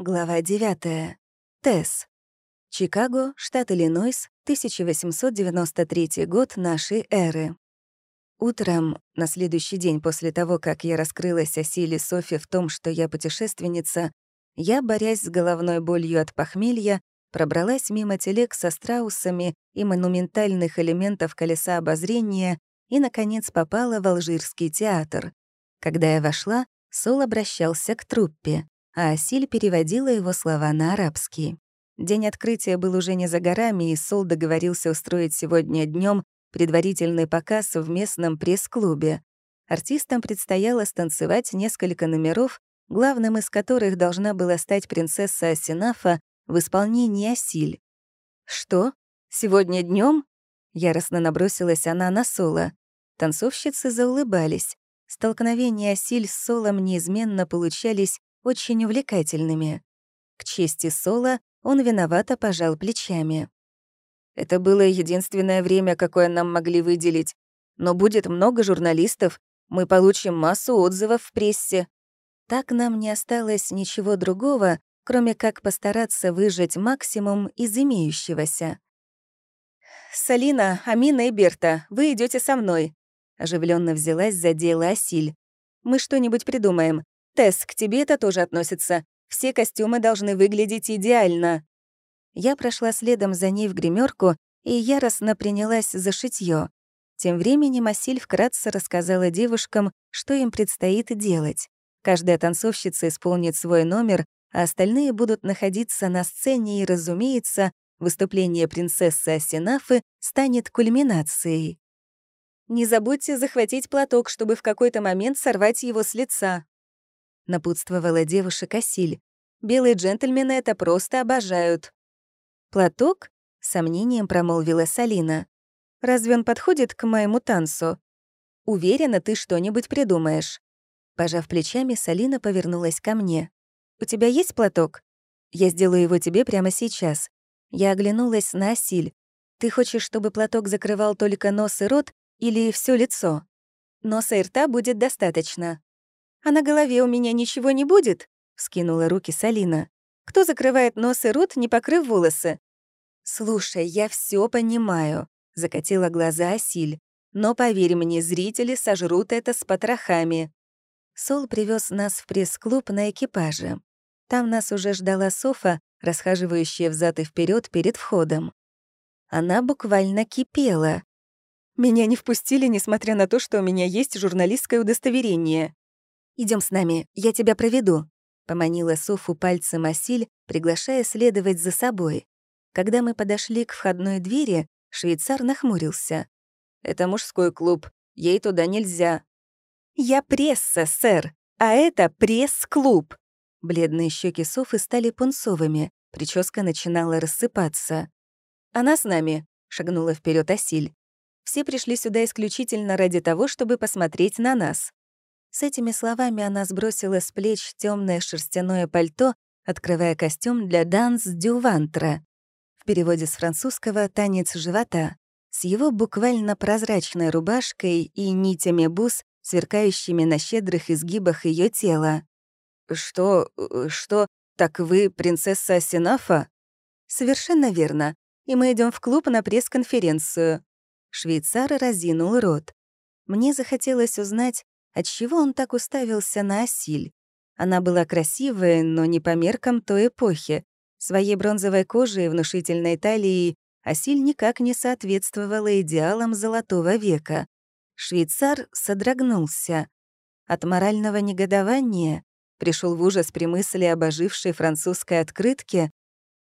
Глава 9. Тесс. Чикаго, штат Иллинойс, 1893 год нашей эры. Утром, на следующий день после того, как я раскрылась о силе Софи в том, что я путешественница, я, борясь с головной болью от похмелья, пробралась мимо телег со страусами и монументальных элементов колеса обозрения и, наконец, попала в Алжирский театр. Когда я вошла, Сол обращался к труппе а Асиль переводила его слова на арабский. День открытия был уже не за горами, и Сол договорился устроить сегодня днем предварительный показ в местном пресс-клубе. Артистам предстояло станцевать несколько номеров, главным из которых должна была стать принцесса Асинафа в исполнении Асиль. «Что? Сегодня днем? Яростно набросилась она на Сола. Танцовщицы заулыбались. Столкновения Асиль с Солом неизменно получались очень увлекательными. К чести Соло он виновато пожал плечами. Это было единственное время, какое нам могли выделить. Но будет много журналистов, мы получим массу отзывов в прессе. Так нам не осталось ничего другого, кроме как постараться выжать максимум из имеющегося. «Салина, Амина и Берта, вы идете со мной», — оживленно взялась за дело Асиль. «Мы что-нибудь придумаем. Тесс, к тебе это тоже относится. Все костюмы должны выглядеть идеально». Я прошла следом за ней в гримерку и яростно принялась за шитьё. Тем временем Асиль вкратце рассказала девушкам, что им предстоит делать. Каждая танцовщица исполнит свой номер, а остальные будут находиться на сцене, и, разумеется, выступление принцессы Асинафы станет кульминацией. «Не забудьте захватить платок, чтобы в какой-то момент сорвать его с лица», напутствовала девушек Асиль. «Белые джентльмены это просто обожают». «Платок?» — сомнением промолвила Салина. «Разве он подходит к моему танцу?» «Уверена, ты что-нибудь придумаешь». Пожав плечами, Салина повернулась ко мне. «У тебя есть платок? Я сделаю его тебе прямо сейчас». Я оглянулась на Асиль. «Ты хочешь, чтобы платок закрывал только нос и рот или все лицо?» «Носа и рта будет достаточно», «А на голове у меня ничего не будет?» — скинула руки Салина. «Кто закрывает нос и рот, не покрыв волосы?» «Слушай, я все понимаю», — закатила глаза Асиль. «Но поверь мне, зрители сожрут это с потрохами». Сол привез нас в пресс-клуб на экипаже. Там нас уже ждала Софа, расхаживающая взад и вперед перед входом. Она буквально кипела. «Меня не впустили, несмотря на то, что у меня есть журналистское удостоверение», Идем с нами, я тебя проведу», — поманила Софу пальцем Асиль, приглашая следовать за собой. Когда мы подошли к входной двери, швейцар нахмурился. «Это мужской клуб, ей туда нельзя». «Я пресса, сэр, а это пресс-клуб». Бледные щеки Софы стали пунцовыми, прическа начинала рассыпаться. «Она с нами», — шагнула вперед Асиль. «Все пришли сюда исключительно ради того, чтобы посмотреть на нас». С этими словами она сбросила с плеч темное шерстяное пальто, открывая костюм для «Данс дю вантра». В переводе с французского «танец живота». С его буквально прозрачной рубашкой и нитями бус, сверкающими на щедрых изгибах ее тела. «Что... Э, что... Так вы принцесса Синафа?» «Совершенно верно. И мы идем в клуб на пресс-конференцию». Швейцар разинул рот. Мне захотелось узнать, Отчего он так уставился на Асиль? Она была красивая, но не по меркам той эпохи. Своей бронзовой кожей и внушительной талией Асиль никак не соответствовала идеалам золотого века. Швейцар содрогнулся. От морального негодования пришел в ужас при мысли об ожившей французской открытке.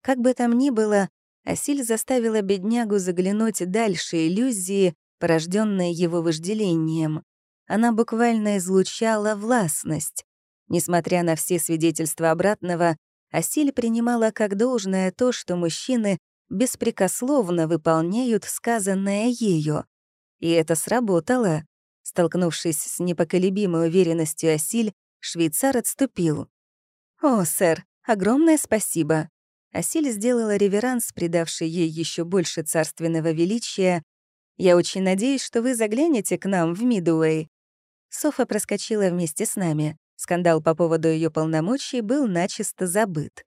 Как бы там ни было, Асиль заставила беднягу заглянуть дальше иллюзии, порожденные его вожделением она буквально излучала властность. Несмотря на все свидетельства обратного, Асиль принимала как должное то, что мужчины беспрекословно выполняют сказанное ею. И это сработало. Столкнувшись с непоколебимой уверенностью Асиль, швейцар отступил. «О, сэр, огромное спасибо!» Асиль сделала реверанс, придавший ей еще больше царственного величия. «Я очень надеюсь, что вы заглянете к нам в Мидуэй. Софа проскочила вместе с нами. Скандал по поводу ее полномочий был начисто забыт.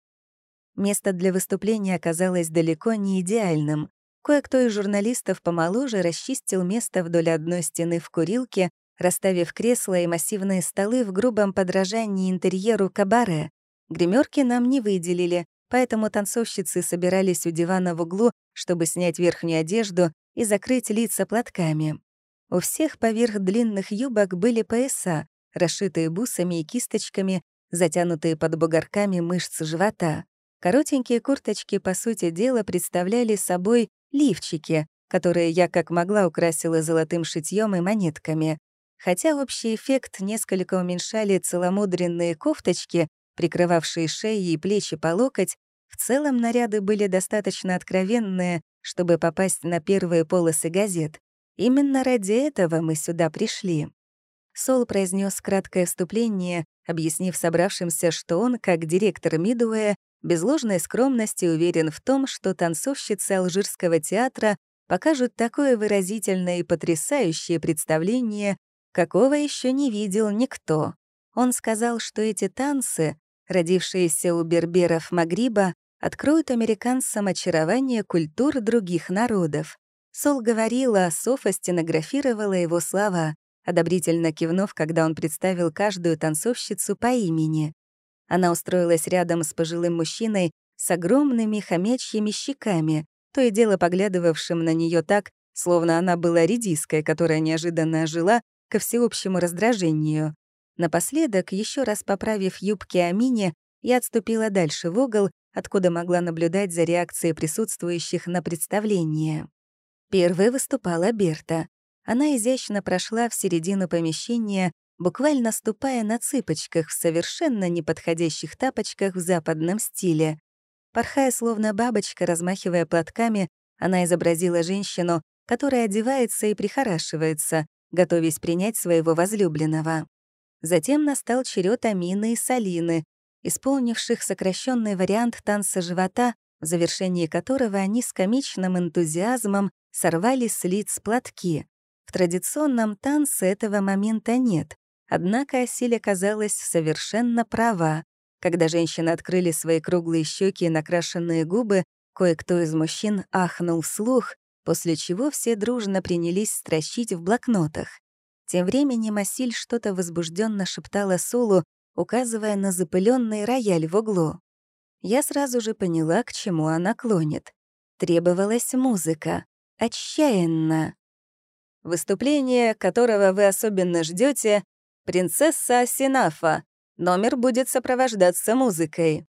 Место для выступления оказалось далеко не идеальным. Кое-кто из журналистов помоложе расчистил место вдоль одной стены в курилке, расставив кресла и массивные столы в грубом подражании интерьеру кабаре. Гримерки нам не выделили, поэтому танцовщицы собирались у дивана в углу, чтобы снять верхнюю одежду и закрыть лица платками. У всех поверх длинных юбок были пояса, расшитые бусами и кисточками, затянутые под бугорками мышц живота. Коротенькие курточки, по сути дела, представляли собой лифчики, которые я как могла украсила золотым шитьем и монетками. Хотя общий эффект несколько уменьшали целомудренные кофточки, прикрывавшие шеи и плечи по локоть, в целом наряды были достаточно откровенные, чтобы попасть на первые полосы газет. Именно ради этого мы сюда пришли. Сол произнес краткое вступление, объяснив собравшимся, что он, как директор Мидуэя, без ложной скромности уверен в том, что танцовщицы Алжирского театра покажут такое выразительное и потрясающее представление, какого еще не видел никто. Он сказал, что эти танцы, родившиеся у берберов Магриба, откроют американцам очарование культур других народов. Сол говорила, Софа стенографировала его слова, одобрительно кивнув, когда он представил каждую танцовщицу по имени. Она устроилась рядом с пожилым мужчиной с огромными хомячьими щеками, то и дело поглядывавшим на нее так, словно она была редиской, которая неожиданно ожила ко всеобщему раздражению. Напоследок, еще раз поправив юбки Амине, я отступила дальше в угол, откуда могла наблюдать за реакцией присутствующих на представление. Первой выступала Берта. Она изящно прошла в середину помещения, буквально ступая на цыпочках в совершенно неподходящих тапочках в западном стиле. Порхая словно бабочка, размахивая платками, она изобразила женщину, которая одевается и прихорашивается, готовясь принять своего возлюбленного. Затем настал черед Амины и Салины, исполнивших сокращенный вариант танца живота, в завершении которого они с комичным энтузиазмом сорвали с лиц платки. В традиционном танце этого момента нет, Однако Асиль оказалась совершенно права. Когда женщины открыли свои круглые щеки и накрашенные губы, кое-кто из мужчин ахнул вслух, после чего все дружно принялись строчить в блокнотах. Тем временем Асиль что-то возбужденно шептала Солу, указывая на запыленный рояль в углу. Я сразу же поняла, к чему она клонит. Требовалась музыка. Отчаянно. Выступление, которого вы особенно ждете, «Принцесса Синафа. Номер будет сопровождаться музыкой».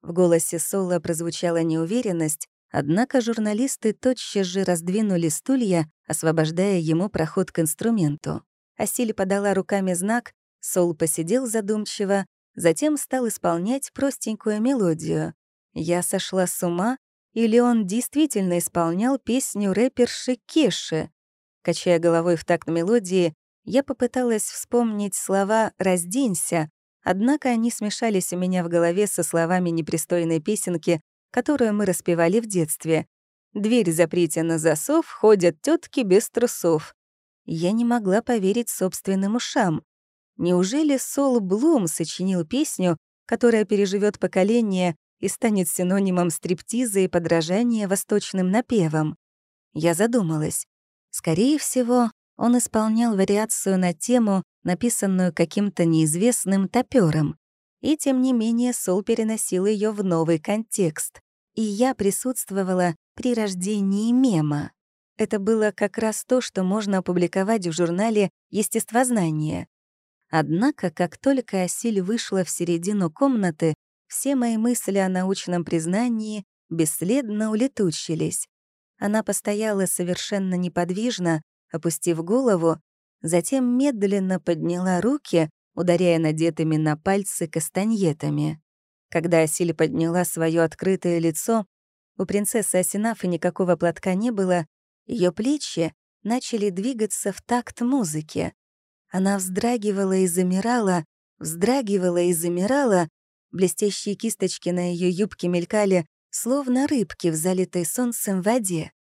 В голосе Соло прозвучала неуверенность, однако журналисты тотчас же раздвинули стулья, освобождая ему проход к инструменту. Асиль подала руками знак, Сол посидел задумчиво, затем стал исполнять простенькую мелодию. Я сошла с ума, или он действительно исполнял песню рэперши Кеши? Качая головой в такт мелодии, я попыталась вспомнить слова «разденься», однако они смешались у меня в голове со словами непристойной песенки, которую мы распевали в детстве. «Дверь заприте на засов, ходят тетки без трусов». Я не могла поверить собственным ушам. Неужели Сол Блум сочинил песню, которая переживет поколение и станет синонимом стриптиза и подражания восточным напевам? Я задумалась. Скорее всего, он исполнял вариацию на тему, написанную каким-то неизвестным топером. И тем не менее Сол переносил ее в новый контекст. И я присутствовала при рождении мема. Это было как раз то, что можно опубликовать в журнале «Естествознание». Однако, как только Асиль вышла в середину комнаты, все мои мысли о научном признании бесследно улетучились. Она постояла совершенно неподвижно, опустив голову, затем медленно подняла руки, ударяя надетыми на пальцы кастаньетами. Когда Асиль подняла свое открытое лицо, у принцессы Асинафы никакого платка не было, ее плечи начали двигаться в такт музыки. Она вздрагивала и замирала, вздрагивала и замирала, блестящие кисточки на ее юбке мелькали, словно рыбки в залитой солнцем воде.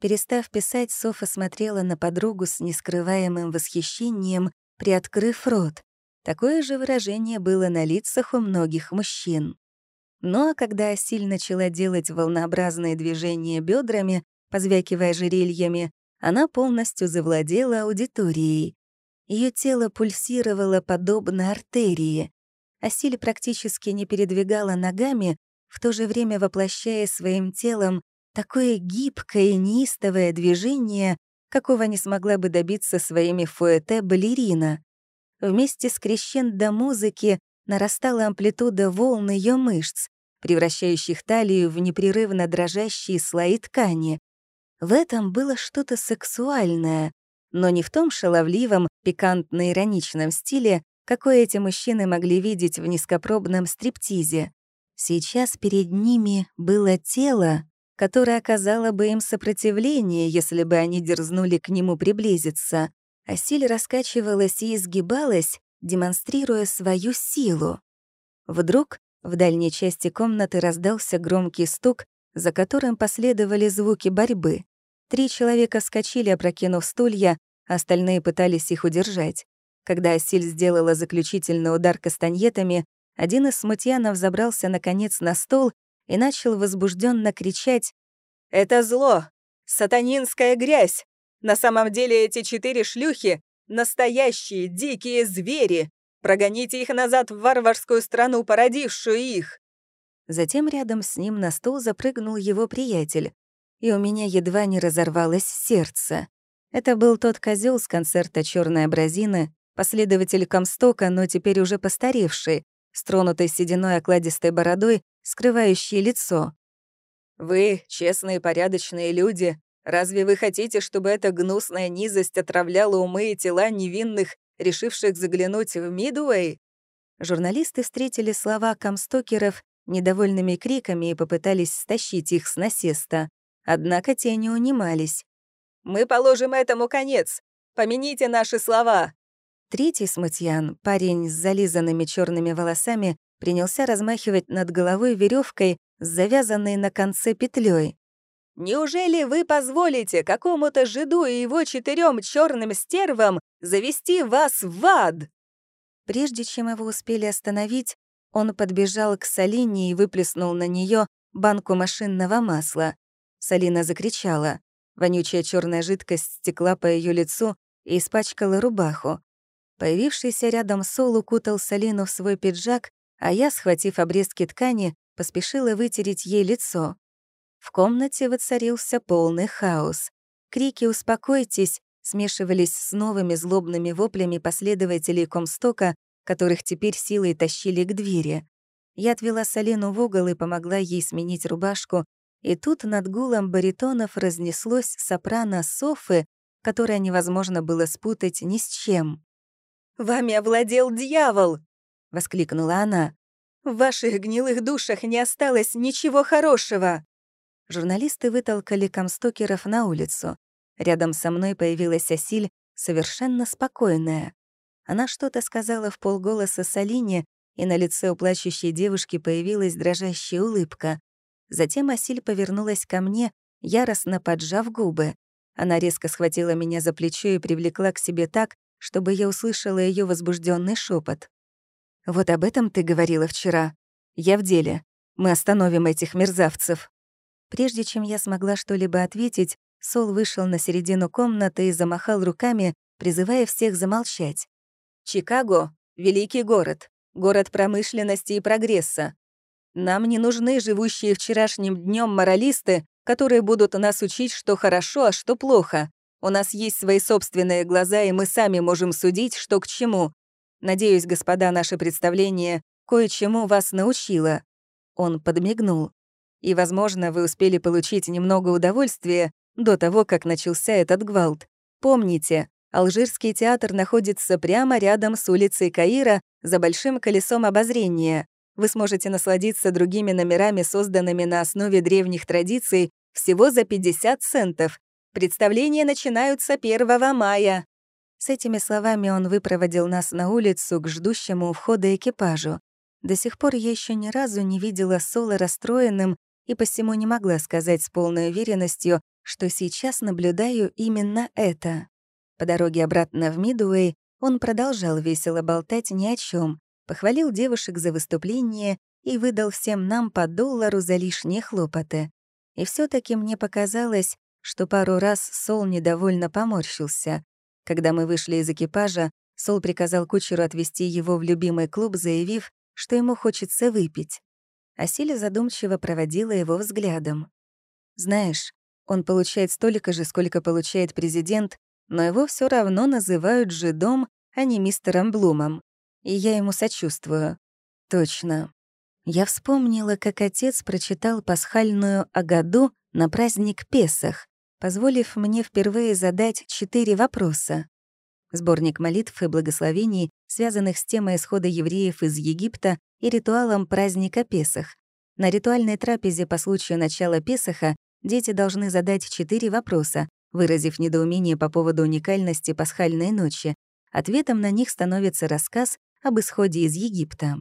Перестав писать, Софа смотрела на подругу с нескрываемым восхищением, приоткрыв рот. Такое же выражение было на лицах у многих мужчин. А когда Асиль начала делать волнообразные движения бедрами, позвякивая жерельями, она полностью завладела аудиторией. Ее тело пульсировало подобно артерии. Асиль практически не передвигала ногами, в то же время воплощая своим телом такое гибкое и неистовое движение, какого не смогла бы добиться своими фуэте балерина. Вместе с крещендо музыки нарастала амплитуда волн ее мышц, превращающих талию в непрерывно дрожащие слои ткани. В этом было что-то сексуальное, но не в том шаловливом, пикантно-ироничном стиле, какой эти мужчины могли видеть в низкопробном стриптизе. Сейчас перед ними было тело, которое оказало бы им сопротивление, если бы они дерзнули к нему приблизиться. Асиль раскачивалась и изгибалась, демонстрируя свою силу. Вдруг в дальней части комнаты раздался громкий стук, за которым последовали звуки борьбы. Три человека вскочили, опрокинув стулья, остальные пытались их удержать. Когда Асиль сделала заключительный удар кастаньетами, один из смутьянов забрался наконец на стол и начал возбужденно кричать «Это зло! Сатанинская грязь! На самом деле эти четыре шлюхи — настоящие дикие звери! Прогоните их назад в варварскую страну, породившую их!» Затем рядом с ним на стол запрыгнул его приятель, и у меня едва не разорвалось сердце. Это был тот козел с концерта Черная бразина», последователь Комстока, но теперь уже постаревший, с тронутой сединой окладистой бородой, скрывающий лицо. «Вы, честные порядочные люди, разве вы хотите, чтобы эта гнусная низость отравляла умы и тела невинных, решивших заглянуть в Мидуэй?» Журналисты встретили слова комстокеров недовольными криками и попытались стащить их с насеста. Однако те не унимались. «Мы положим этому конец! Помяните наши слова!» Третий смутьян, парень с зализанными черными волосами, принялся размахивать над головой веревкой завязанной на конце петлей. «Неужели вы позволите какому-то жиду и его четырем черным стервам завести вас в ад?» Прежде чем его успели остановить, он подбежал к Салине и выплеснул на нее банку машинного масла. Салина закричала. Вонючая черная жидкость стекла по ее лицу и испачкала рубаху. Появившийся рядом Сол укутал Салину в свой пиджак, а я, схватив обрезки ткани, поспешила вытереть ей лицо. В комнате воцарился полный хаос. Крики «Успокойтесь!» смешивались с новыми злобными воплями последователей Комстока, которых теперь силой тащили к двери. Я отвела Салину в угол и помогла ей сменить рубашку, и тут над гулом баритонов разнеслось сопрано Софы, которое невозможно было спутать ни с чем. «Вами овладел дьявол!» — воскликнула она. «В ваших гнилых душах не осталось ничего хорошего!» Журналисты вытолкали комстокеров на улицу. Рядом со мной появилась Асиль, совершенно спокойная. Она что-то сказала в полголоса Салине, и на лице у плачущей девушки появилась дрожащая улыбка. Затем Асиль повернулась ко мне, яростно поджав губы. Она резко схватила меня за плечо и привлекла к себе так, чтобы я услышала ее возбужденный шепот. «Вот об этом ты говорила вчера. Я в деле. Мы остановим этих мерзавцев». Прежде чем я смогла что-либо ответить, Сол вышел на середину комнаты и замахал руками, призывая всех замолчать. «Чикаго — великий город, город промышленности и прогресса. Нам не нужны живущие вчерашним днем моралисты, которые будут нас учить, что хорошо, а что плохо. У нас есть свои собственные глаза, и мы сами можем судить, что к чему. Надеюсь, господа, наше представление кое-чему вас научило». Он подмигнул. «И, возможно, вы успели получить немного удовольствия до того, как начался этот гвалт. Помните, Алжирский театр находится прямо рядом с улицей Каира за большим колесом обозрения. Вы сможете насладиться другими номерами, созданными на основе древних традиций, всего за 50 центов, Представления начинаются 1 мая». С этими словами он выпроводил нас на улицу к ждущему у входа экипажу. До сих пор я еще ни разу не видела Соло расстроенным и посему не могла сказать с полной уверенностью, что сейчас наблюдаю именно это. По дороге обратно в Мидуэй он продолжал весело болтать ни о чем, похвалил девушек за выступление и выдал всем нам по доллару за лишние хлопоты. И все таки мне показалось, что пару раз Сол недовольно поморщился. Когда мы вышли из экипажа, Сол приказал кучеру отвезти его в любимый клуб, заявив, что ему хочется выпить. Асиля задумчиво проводила его взглядом. «Знаешь, он получает столько же, сколько получает президент, но его все равно называют жидом, а не мистером Блумом. И я ему сочувствую. Точно. Я вспомнила, как отец прочитал пасхальную Агаду на праздник Песах, позволив мне впервые задать четыре вопроса. Сборник молитв и благословений, связанных с темой исхода евреев из Египта и ритуалом праздника Песах. На ритуальной трапезе по случаю начала Песаха дети должны задать четыре вопроса, выразив недоумение по поводу уникальности пасхальной ночи. Ответом на них становится рассказ об исходе из Египта.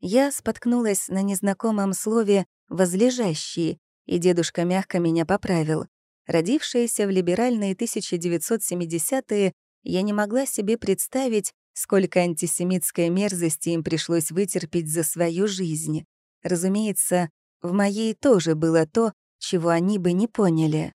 Я споткнулась на незнакомом слове «возлежащие», и дедушка мягко меня поправил. Родившаяся в либеральные 1970-е, я не могла себе представить, сколько антисемитской мерзости им пришлось вытерпеть за свою жизнь. Разумеется, в моей тоже было то, чего они бы не поняли.